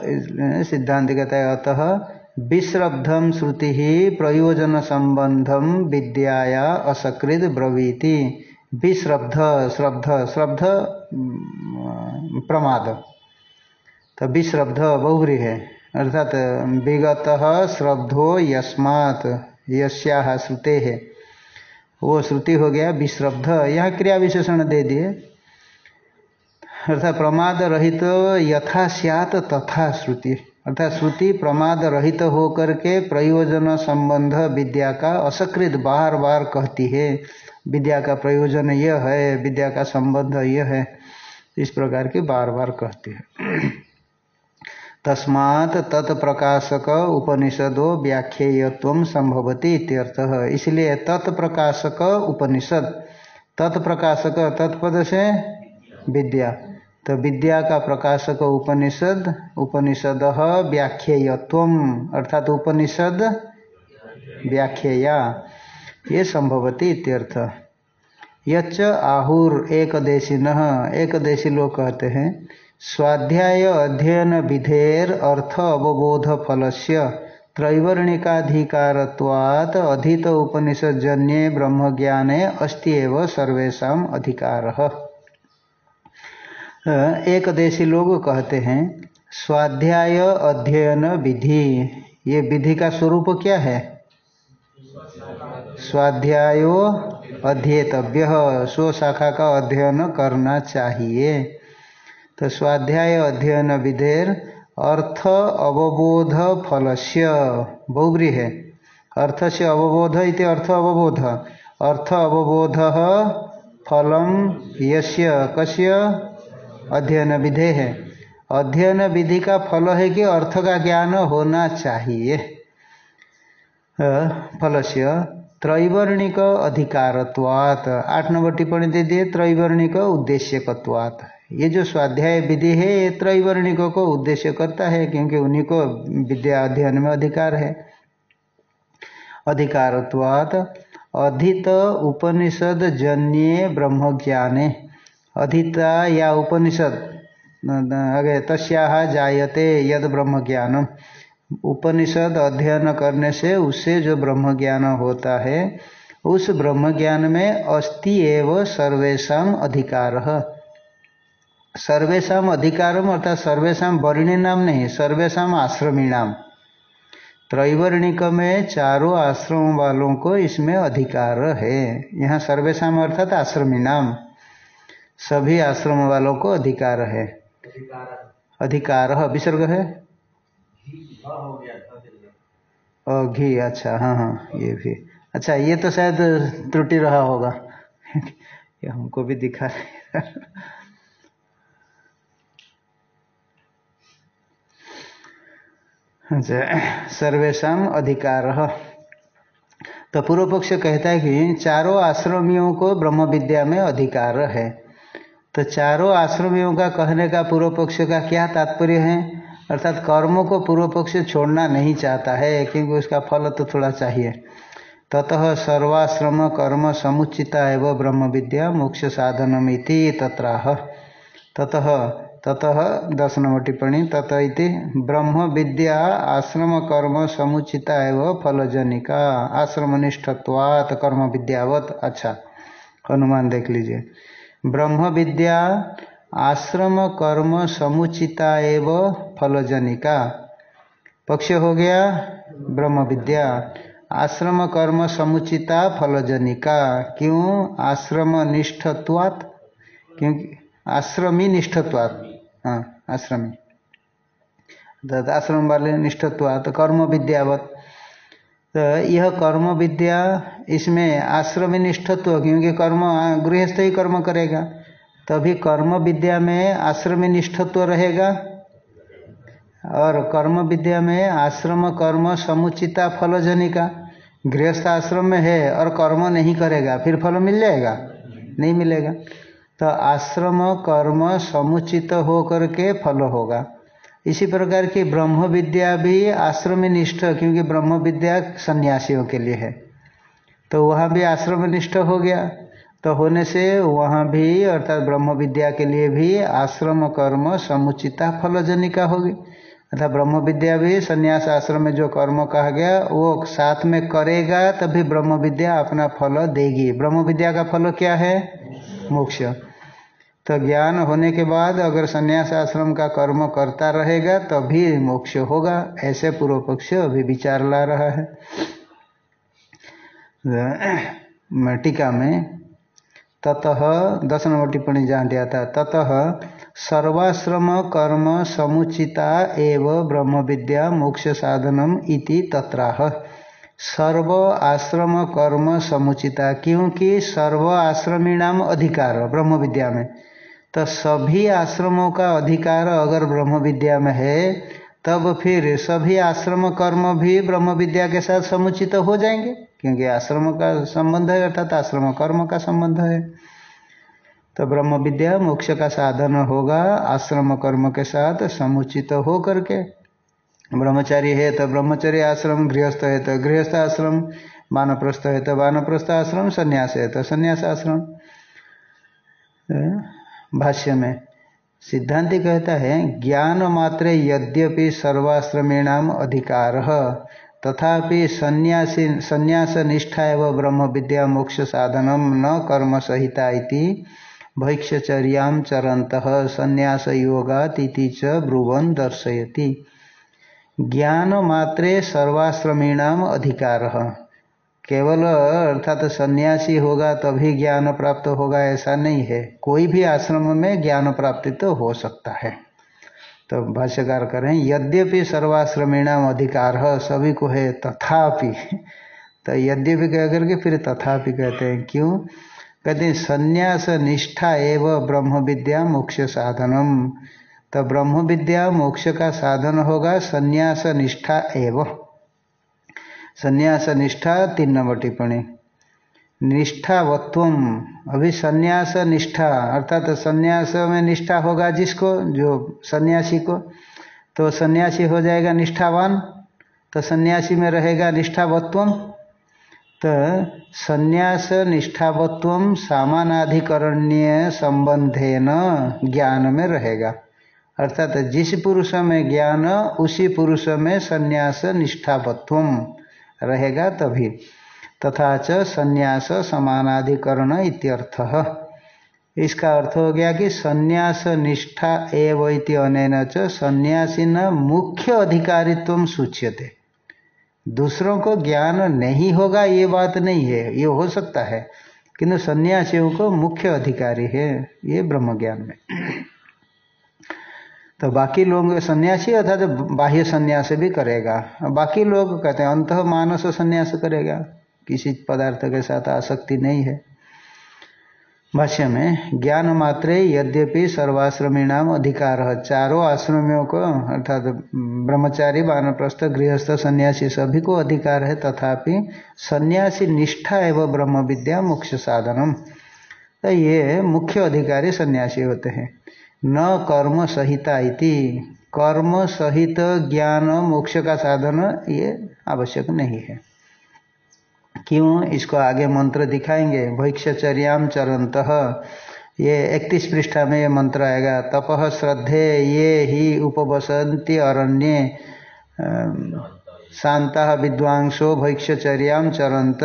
सिद्धांत कहता है, अतः विश्रब्धम श्रुति ही प्रयोजन संबंधम विद्याया असकृत ब्रवीति। विश्रब्ध, श्रब्ध श्रब्ध प्रमाद। तो विश्रब्ध बहुरी है। अर्थात, विगत श्रब्धो यस्मात्, यस्या श्रुते है। वो श्रुति हो गया विश्रब्ध। यहाँ क्रिया विशेषण दे दिए। अर्थात प्रमाद रहित तो यथा स्यात तथा श्रुति। अर्थात श्रुति प्रमाद रहित होकर के प्रयोजन संबंध विद्या का असकृत बार बार कहती है। विद्या का प्रयोजन यह है, विद्या का संबंध यह है। इस प्रकार की बार बार कहती है। तस्मात् तत्प्रकाशक उपनिषदो व्याख्येयत्व संभवती इत्यर्थ। इसलिए तत्प्रकाशक उपनिषद, तत्प्रकाशक तत्पद से विद्या। तो विद्या का प्रकाशक उपनिषद उपनिषद व्याख्येयत्व, अर्थात उपनिषद व्याख्यया। ये संभवती इत्यर्थ। यच्च आहुर एकदेशिन, एकदेशी लोग कहते हैं, स्वाध्याय अध्ययन विधेर अर्थ अवबोध फलस्य, त्रैवर्णिकाधिकारत्वात् अधित उपनिषदजन्ये ब्रह्म ज्ञाने अस्ति सर्वेशा अधिकार। एक देशी लोग कहते हैं, स्वाध्याय अध्ययन विधि। ये विधि का स्वरूप क्या है? स्वाध्यायो अध्येतव्य, स्व शाखा का अध्ययन करना चाहिए। तो स्वाध्याय अध्ययन विधेर अर्थ अवबोध फलस्य, बहुग्री है। अर्थ से अवबोध इति अर्थ अवबोध। अर्थ अवबोध फलम यस्य, कस्य? अध्ययन विधे है। अध्ययन विधि का फल है कि अर्थ का ज्ञान होना चाहिए। फल से त्रैवर्णिक अधिकारत्वात। आठ नंबर टिप्पणी दे दिए, त्रैवर्णिक उद्देश्यकत्वात। ये जो स्वाध्याय विधि है, ये त्रैवर्णिकों को उद्देश्य करता है क्योंकि उन्हीं को विद्या अध्ययन में अधिकार है। अधिकारत्वात, अधित उपनिषद जन्य ब्रह्म ज्ञाने अधिता या उपनिषद आगे, तस्या जायते यद ब्रह्म ज्ञानम उपनिषद अध्ययन करने से उससे जो ब्रह्म ज्ञान होता है, उस ब्रह्म ज्ञान में अस्ति एव सर्वेशा अधिकार। सर्वेशा अधिकारम अर्थात सर्वेशा वर्णी नाम नहीं सर्वेशा आश्रमी नाम। त्रैवर्णिक में चारों आश्रम वालों को इसमें अधिकार है। यहाँ सर्वेशा अर्थात आश्रमी नाम। सभी आश्रम वालों को अधिकार है। अधिकार विसर्ग है? ओ घी अच्छा हाँ हाँ ये भी। अच्छा ये तो शायद त्रुटि रहा होगा। ये हमको भी दिखा अच्छा सर्वेशा अधिकार। तो पूर्व पक्ष कहता है कि चारों आश्रमियों को ब्रह्म विद्या में अधिकार है। तो चारों आश्रमियों का कहने का पूर्व पक्ष का क्या तात्पर्य है? अर्थात कर्मों को पूर्व पक्ष छोड़ना नहीं चाहता है, क्योंकि उसका फल तो थोड़ा चाहिए। ततः सर्वाश्रम कर्म समुचिता एवं ब्रह्म विद्या मोक्ष साधनमिति तत्राह। ततः ततः, दस नंबर टिप्पणी, तत इति ब्रह्म विद्या आश्रम कर्म समुचिता एवं फलजनिका आश्रमनिष्ठत्वात् कर्म विद्यावत। अच्छा हनुमान देख लीजिए। ब्रह्म विद्या आश्रम, कर्म, समुचिता एवं फलजनिका। पक्ष हो गया ब्रह्म विद्या आश्रम, कर्म, समुचिता, फलजनिका। क्यों? आश्रम निष्ठत्वात्। क्योंकि आश्रमी निष्ठत्वात्। हाँ आश्रमी। आश्रम वाले निष्ठत्व तो कर्म विद्यावत। तो यह कर्म विद्या इसमें आश्रम निष्ठत्व क्योंकि कर्म, गृहस्थ ही कर्म करेगा, तभी कर्म विद्या में आश्रम निष्ठत्व रहेगा। और कर्म विद्या में आश्रम, कर्म, समुचिता, फलजनिका, गृहस्थ आश्रम में है और कर्म नहीं करेगा, फिर फल मिल जाएगा? नहीं मिलेगा। तो आश्रम, कर्म, समुचित हो करके फल होगा। इसी प्रकार की ब्रह्म विद्या भी आश्रम निष्ठ, क्योंकि ब्रह्म विद्या सन्यासियों के लिए है। तो वहाँ भी आश्रम निष्ठ हो गया। तो होने से वहाँ भी, अर्थात ब्रह्म विद्या के लिए भी आश्रम कर्म समुचिता फलजनिका होगी। अर्थात ब्रह्म विद्या भी संन्यास आश्रम में जो कर्म कहा गया, वो साथ में करेगा, तभी ब्रह्म विद्या अपना फल देगी। ब्रह्म विद्या का फल क्या है? मोक्ष। तो ज्ञान होने के बाद अगर संन्यास आश्रम का कर्म करता रहेगा, तभी तो मोक्ष होगा। ऐसे पूर्व पक्ष अभी विचार ला रहा है। टीका में ततः दस नंबर टिप्पणी जहाँ दिया था, ततः, सर्वाश्रम कर्म समुचिता एव ब्रह्म विद्या मोक्ष साधनम इति तत्राह। सर्व आश्रम कर्म समुचिता, क्योंकि सर्व आश्रमी नाम अधिकार ब्रह्म विद्या में। तो सभी आश्रमों का अधिकार अगर ब्रह्म विद्या में है, तब फिर सभी आश्रम कर्म भी ब्रह्म विद्या के साथ समुचित हो जाएँगे, क्योंकि आश्रम का संबंध है, अर्थात आश्रम कर्म का संबंध है। तो ब्रह्म विद्या मोक्ष का साधन होगा, आश्रम कर्म के साथ समुचित हो करके। ब्रह्मचारी है तो ब्रह्मचर्य आश्रम, गृहस्थ है तो गृहस्थ आश्रम, वानप्रस्थ है तो वानप्रस्थ आश्रम, संन्यास है तो संन्यास आश्रम। भाष्य में। सिद्धांति कहता है ज्ञान मात्र यद्यपि सर्वाश्रमीणाम अधिकार, तथापि संन्यासी संन्यास निष्ठा एवं ब्रह्म विद्या मोक्ष साधनम न कर्म सहिता इति चरंत संन्यास योगातीति च ब्रुवन दर्शयति। ज्ञान मात्रे सर्वाश्रमीणाम अधिकार। केवल अर्थात तो सन्यासी होगा तभी ज्ञान प्राप्त होगा, ऐसा नहीं है। कोई भी आश्रम में ज्ञान प्राप्ति तो हो सकता है। तो भाष्यकार करें यद्यपि सर्वाश्रमीणाम अधिकार, सभी को है तथापि। तो यद्यपि कह करके फिर तथापि कहते हैं, क्यों? कहते हैं, संन्यास निष्ठा एवं ब्रह्म विद्या मोक्ष साधनम। तो ब्रह्म विद्या मोक्ष का साधन होगा, संन्यास निष्ठा एवं। संन्यास निष्ठा तीन नंबर टिप्पणी। निष्ठावत्व अभी संन्यास निष्ठा अर्थात तो संन्यास में निष्ठा होगा जिसको, जो सन्यासी को तो सन्यासी हो जाएगा निष्ठावान तो सन्यासी में रहेगा निष्ठावत्व तो संन्यास निष्ठावत्व सामानाधिकरण्य संबंधे न ज्ञान में रहेगा। अर्थात जिस पुरुष में ज्ञान, उसी पुरुष में संन्यास निष्ठावत्व रहेगा तभी। तथा च संन्यास समानाधिकरण इत्यर्थ। इसका अर्थ हो गया कि संन्यास निष्ठा एवं अन च सन्यासी न मुख्य अधिकारित्व सूच्यते। दूसरों को ज्ञान नहीं होगा ये बात नहीं है, ये हो सकता है किंतु सन्यासियों को मुख्य अधिकारी है, ये ब्रह्म ज्ञान में। तो बाकी लोग सन्यासी अर्थात बाह्य सन्यास भी करेगा। बाकी लोग कहते हैं, अंत मानस सन्यास करेगा। किसी पदार्थ के साथ आसक्ति नहीं है। भाष्य में, ज्ञान मात्रे यद्यपि सर्वाश्रमी नाम अधिकार है। चारों आश्रमियों को, अर्थात ब्रह्मचारी, वानप्रस्थ, गृहस्थ, सन्यासी सभी को अधिकार है। तथापि सन्यासी निष्ठा एवं ब्रह्म विद्या मुख्य साधनम। तो ये मुख्य अधिकारी सन्यासी होते हैं। न कर्म सहिता इति। कर्म सहित ज्ञान मोक्ष का साधन ये आवश्यक नहीं है। क्यों? इसको आगे मंत्र दिखाएँगे। भैक्षचर्याम चरंत ये इकतीस पृष्ठा में ये मंत्र आएगा। तपह श्रद्धे ये ही उपवसंती अरण्य। शांता विद्वांसो भैक्षचर्याम चरंत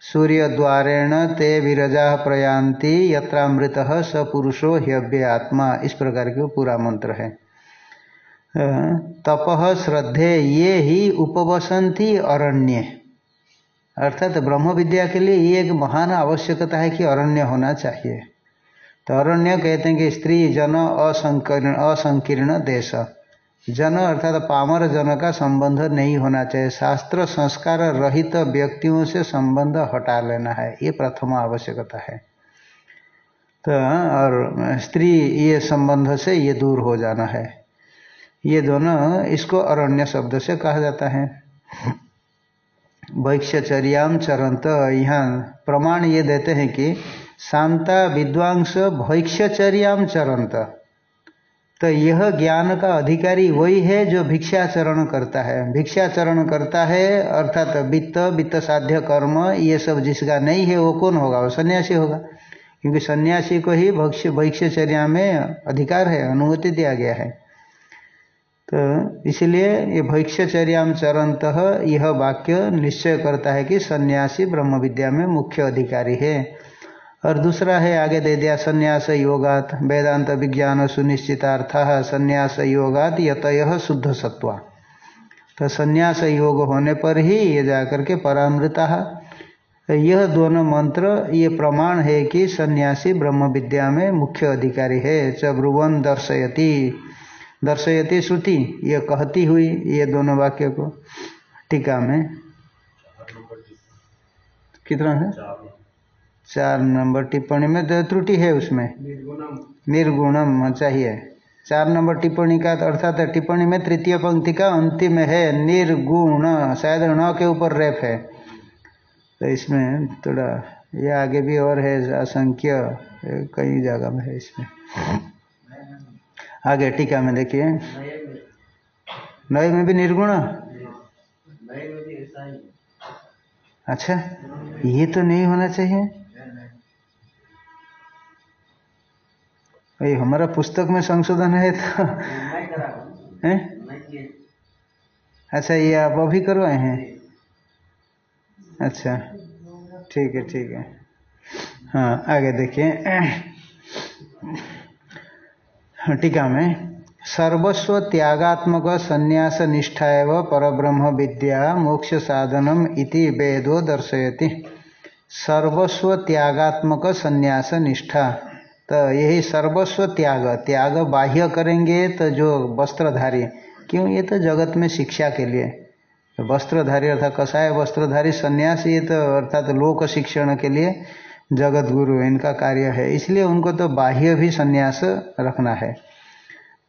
सूर्य द्वारेण ते विरजा प्रयांति यत्रामृत स पुरुषो ह्यव्य आत्मा इस प्रकार के पूरा मंत्र है। तपह श्रद्धे ये ही उपवसंती अरण्य। अर्थात ब्रह्म विद्या के लिए ये एक महान आवश्यकता है कि अरण्य होना चाहिए। तो अरण्य कहते हैं कि स्त्री, जन, असंकीर्ण असंकीर्ण देश। जन अर्थात पामर जन का संबंध नहीं होना चाहिए। शास्त्र संस्कार रहित व्यक्तियों से संबंध हटा लेना है। ये प्रथम आवश्यकता है। तो और स्त्री ये संबंध से ये दूर हो जाना है। ये दोनों इसको अरण्य शब्द से कहा जाता है। वैक्ष्यचर्याम चरंत यहाँ प्रमाण ये देते हैं कि शांता विद्वांस भैक्षचर्याम चरंत तो यह ज्ञान का अधिकारी वही है जो भिक्षाचरण करता है। भिक्षाचरण करता है, अर्थात वित्त वित्त साध्य कर्म, ये सब जिसका नहीं है, वो कौन होगा? वो सन्यासी होगा। क्योंकि सन्यासी को ही भक्ष्य भैक्ष्यचर्या में अधिकार है, अनुमति दिया गया है। तो इसलिए ये भैक्ष्यचर्याम चरणत यह वाक्य निश्चय करता है कि सन्यासी ब्रह्म विद्या में मुख्य अधिकारी है। और दूसरा है, आगे दे दिया, संन्यास योगात, वेदांत विज्ञान सुनिश्चितार्थ संन्यास योगात यतय शुद्ध सत्वा। तो संन्यास योग होने पर ही ये जाकर के परामृता, यह दोनों मंत्र, ये प्रमाण है कि सन्यासी ब्रह्म विद्या में मुख्य अधिकारी है। च ब्रुवन दर्शयति दर्शयति श्रुति, ये कहती हुई ये दोनों वाक्य को टीका में। कितना है? चार नंबर टिप्पणी में त्रुटि है उसमें। निर्गुणम। चाहिए। चार नंबर टिप्पणी का अर्थात टिप्पणी में तृतीय पंक्ति का अंतिम है निर्गुण शायद न के ऊपर रेप है। तो इसमें थोड़ा ये आगे भी और है असंख्य कई जगह में है इसमें। आगे टीका में देखिए। नए में भी निर्गुण? अच्छा ये तो नहीं होना चाहिए। भाई हमारा पुस्तक में संशोधन है तो है। अच्छा ये आप अभी करवाए हैं? अच्छा ठीक है ठीक है। हाँ आगे देखिए। टीका में सर्वस्व त्यागात्मक संन्यास निष्ठा एवं परब्रह्म विद्या मोक्ष साधनम इति वेदो दर्शयति। सर्वस्व त्यागात्मक संन्यास निष्ठा। तो यही सर्वस्व त्याग। त्याग बाह्य करेंगे तो जो वस्त्रधारी, क्यों? ये तो जगत में शिक्षा के लिए। वस्त्रधारी अर्थात कसाय वस्त्रधारी संन्यास ये तो अर्थात लोक शिक्षण के लिए जगत गुरु इनका कार्य है। इसलिए उनको तो बाह्य भी संन्यास रखना है।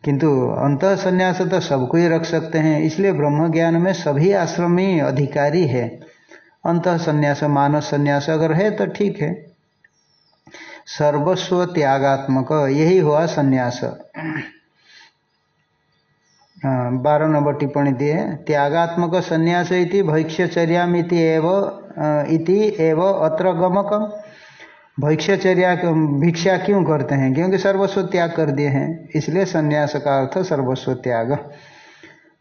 किंतु अंत संन्यास तो सबको ही रख सकते हैं। इसलिए ब्रह्म ज्ञान में सभी आश्रमी अधिकारी है। अंत संन्यास मानव संन्यास अगर है तो ठीक है। सर्वस्व त्यागात्मक यही हुआ संन्यास। हाँ, बारह नंबर टिप्पणी दिए त्यागात्मक संन्यास इति भैक्ष्यचर्यामिति एव इति एव अत्र गमकम भैक्षचर्या भिक्षा क्यों करते हैं? क्योंकि सर्वस्व त्याग कर दिए हैं। इसलिए संन्यास का अर्थ सर्वस्व त्याग।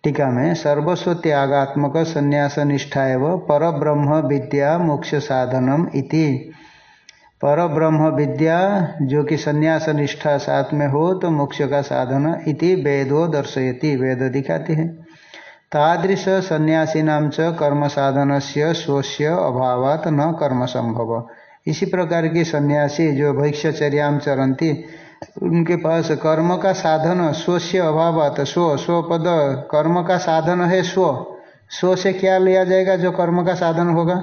टीका में सर्वस्व त्यागात्मक संन्यास निष्ठा एवं पर ब्रह्म विद्या मोक्ष साधनम इति। पर ब्रह्म विद्या, जो कि संन्यास निष्ठा साथ में हो तो मोक्ष का साधन इति वेदो दर्शयति, वेद दिखाते हैं। तादृश सन्यासी नाम च कर्म साधन से स्वस्य अभावात न कर्म संभव। इसी प्रकार की सन्यासी जो भैक्ष्यचर्याम चरंती उनके पास कर्म का साधन, स्वस्य अभावात, स्व स्व पद कर्म का साधन है स्व। स्व से क्या लिया जाएगा जो कर्म का साधन होगा?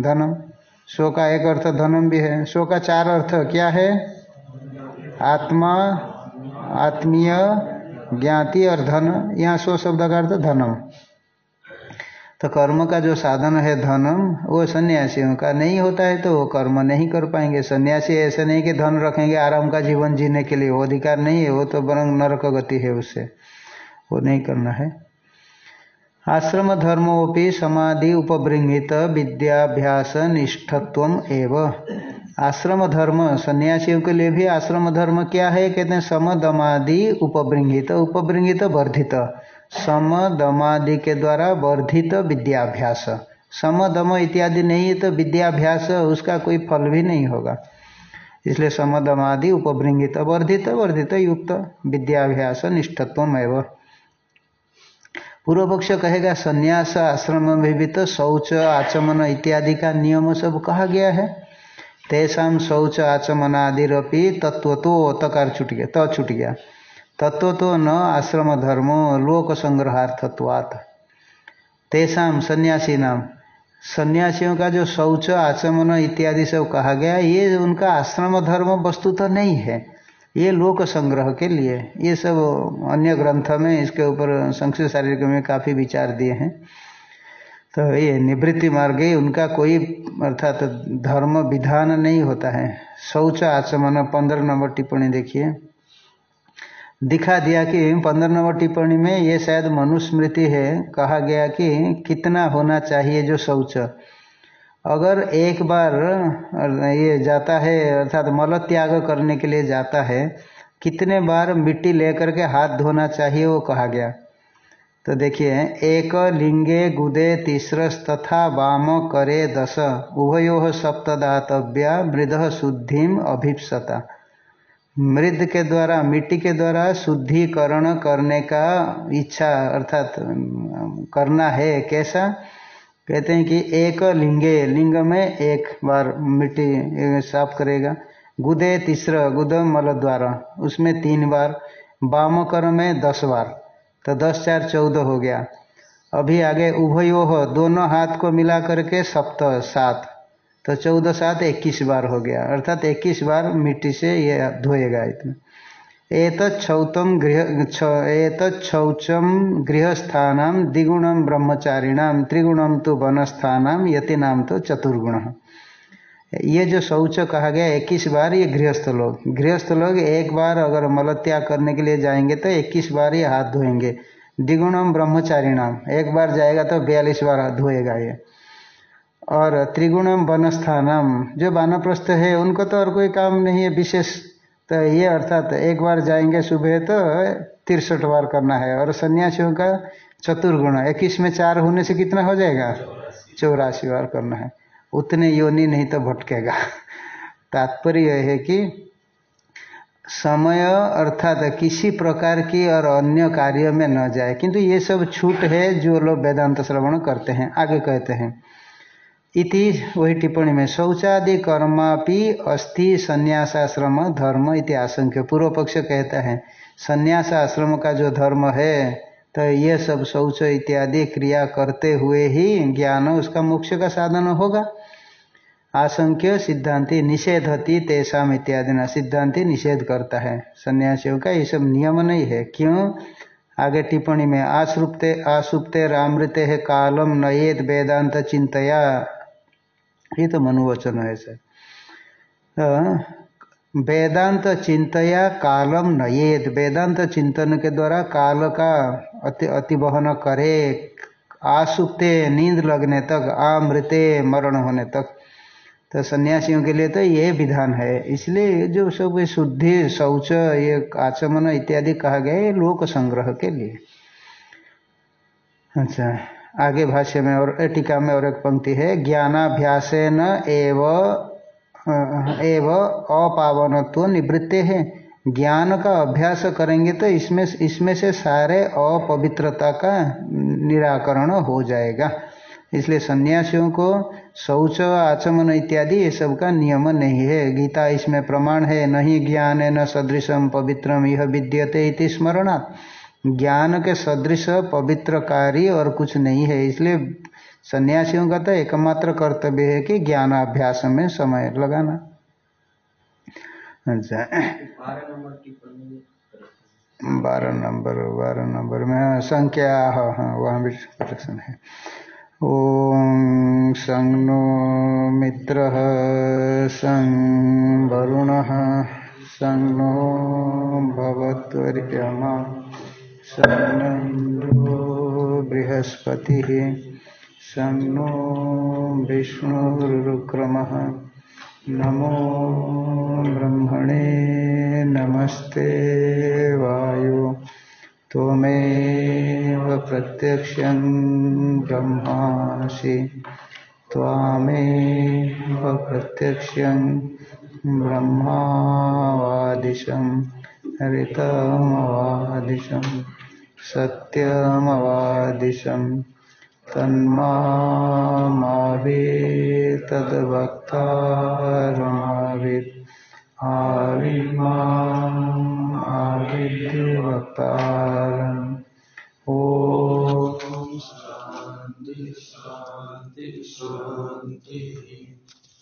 धनम। स्व का एक अर्थ धनम भी है। स्व का चार अर्थ क्या है? आत्मा, आत्मीय, ज्ञाति और धन। यहाँ स्व शब्द का अर्थ धनम। तो कर्म का जो साधन है धनम, वो सन्यासियों का नहीं होता है तो वो कर्म नहीं कर पाएँगे। सन्यासी ऐसे नहीं कि धन रखेंगे, आराम का जीवन जीने के लिए वो अधिकार नहीं है, वो तो बरंग नरक गति है उससे। वो नहीं करना है। आश्रम धर्मोपि समाधि उपबृंहित विद्याभ्यास निष्ठत्व एव। आश्रम धर्म सन्यासियों के लिए भी आश्रम धर्म क्या है? कहते हैं समदमादि उपबृंहित उपबृंहित वर्धित। समदमादि के द्वारा वर्धित विद्याभ्यास। समदम इत्यादि नहीं है तो विद्याभ्यास, उसका कोई फल भी नहीं होगा। इसलिए समदमादि, उपबृंहित, वर्धित वर्धित युक्त विद्याभ्यास निष्ठत्व एवं। पूर्व पक्ष कहेगा, संन्यास, आश्रम में भी तो शौच, आचमन इत्यादि का नियम सब कहा गया है। तेषाम शौच, आचमन आदिपि तत्व तो तकार छुट गया, त छुट गया। तत्व तो न आश्रम धर्मो लोक संग्रहार्थत्वात्। तेषाम सन्यासी नाम सन्यासियों का जो शौच, आचमन इत्यादि सब कहा गया, ये उनका आश्रम धर्म वस्तु तो नहीं है। ये लोक संग्रह के लिए, ये सब अन्य ग्रंथ में इसके ऊपर संस्कृत शारीरिक में काफ़ी विचार दिए हैं। तो ये निवृत्ति मार्ग ही उनका कोई, अर्थात तो धर्म विधान नहीं होता है। शौच आचमन, पंद्रह नंबर टिप्पणी देखिए। दिखा दिया कि पंद्रह नंबर टिप्पणी में ये शायद मनुस्मृति है। कहा गया कि कितना होना चाहिए जो शौच। अगर एक बार, ये जाता है, अर्थात मल त्याग करने के लिए जाता है, कितने बार मिट्टी लेकर के हाथ धोना चाहिए वो कहा गया। तो देखिए, एक लिंगे गुदे तीसरस तथा वाम करे दस, उभयो सप्तदातव्या मृद शुद्धिम अभिप्सता। मृद के द्वारा, मिट्टी के द्वारा शुद्धिकरण करने का इच्छा, अर्थात, करना है कैसा? कहते हैं कि एक लिंगे, लिंग में एक बार मिट्टी साफ़ करेगा। गुदे तीसरा, गुद मल द्वारा। उसमें तीन बार वामकर में दस बार। तो दस, चार, चौदह हो गया। अभी आगे उभयो हो दोनों हाथ को मिला करके सप्त, सात। तो चौदह, सात, इक्कीस बार हो गया। अर्थात इक्कीस बार मिट्टी से ये धोएगा इतना। एतच्छौतम गृह एतच्छौचम गृहस्थान द्विगुणम ब्रह्मचारिणाम त्रिगुणम तो वनस्थान यतिनाम तो चतुर्गुण। ये जो शौच कहा गया, इक्कीस बार ये गृहस्थ लोग। गृहस्थ लोग एक बार अगर मलत्याग करने के लिए जाएँगे तो इक्कीस बार ये हाथ धोएँगे। द्विगुणम ब्रह्मचारिणाम एक बार जाएगा तो बयालीस बार हाथ धोएगा ये। और त्रिगुणम वनस्थानम जो वानप्रस्थ है, उनको तो और कोई काम नहीं है, विशेष तो ये अर्थात एक बार जाएँगे सुबह तो तिरसठ बार करना है। और सन्यासियों का चतुर्गुण इक्कीस में चार होने से कितना हो जाएगा? चौरासी बार करना है। उतने योनि नहीं तो भटकेगा। तात्पर्य यह है कि समय अर्थात किसी प्रकार की और अन्य कार्य में न जाए। किंतु ये सब छूट है जो लोग वेदांत श्रवण करते हैं, आगे कहते हैं। इति वही टिप्पणी में, शौचादि कर्मापि अस्थि संन्यासाश्रम धर्म इति आशंक्य। पूर्व पक्ष कहता है संन्यास आश्रम का जो धर्म है तो ये सब शौच इत्यादि क्रिया करते हुए ही ज्ञान उसका मोक्ष का साधन होगा। आशंक्य सिद्धांति निषेधति तेषाम इत्यादि ना सिद्धांति निषेध करता है। सन्यासियों का ये सब नियम नहीं है। क्यों? आगे टिप्पणी में, आसुप्ते आसुप्ते रामृते है कालम नयेद वेदांत चिंतया ये तो मनोवचन है सर तो वेदांत चिंतया कालम नयेद। वेदांत चिंतन के द्वारा काल का अति अतिवहन करे आसुप्ते नींद लगने तक, आमृते, मरण होने तक। तो सन्यासियों के लिए तो ये विधान है। इसलिए जो सब शुद्धि, शौच, ये आचमन इत्यादि कहा गया है लोक संग्रह के लिए। अच्छा आगे भाष्य में और टीका में और एक पंक्ति है ज्ञानाभ्यास न एव एव अपावनत्व निवृत्ते है। ज्ञान का अभ्यास करेंगे तो इसमें इसमें से सारे अपवित्रता का निराकरण हो जाएगा। इसलिए सन्यासियों को शौच, आचमन इत्यादि ये सब का नियम नहीं है। गीता इसमें प्रमाण है, नहीं ज्ञान है न सदृशम पवित्रम यह विद्यते इति स्मरणात्। ज्ञान के सदृश पवित्र कार्य और कुछ नहीं है। इसलिए सन्यासियों का तो एकमात्र कर्तव्य है कि ज्ञान अभ्यास में समय लगाना। अच्छा। बारह नंबर बारह नंबर में संख्या हाँ हाँ वहाँ भी प्रदर्शन है। ॐ सं नो मित्रः सं वरुणः सं नो भवद्वर्यमा सं इन्द्रो बृहस्पतिः। सं नो विष्णुरुक्रमः नमो ब्रह्मणे नमस्ते वायु। त्वमेव प्रत्यक्षं ब्रह्मासि। त्वामेव प्रत्यक्षं ब्रह्मावादिशं। ऋतमवादिशं। सत्यमवादिशं। तन्मामावेतद्वक्तारमावित्। आविमाम् आविद्युवक्तारम् ॐ शान्ति शान्ति।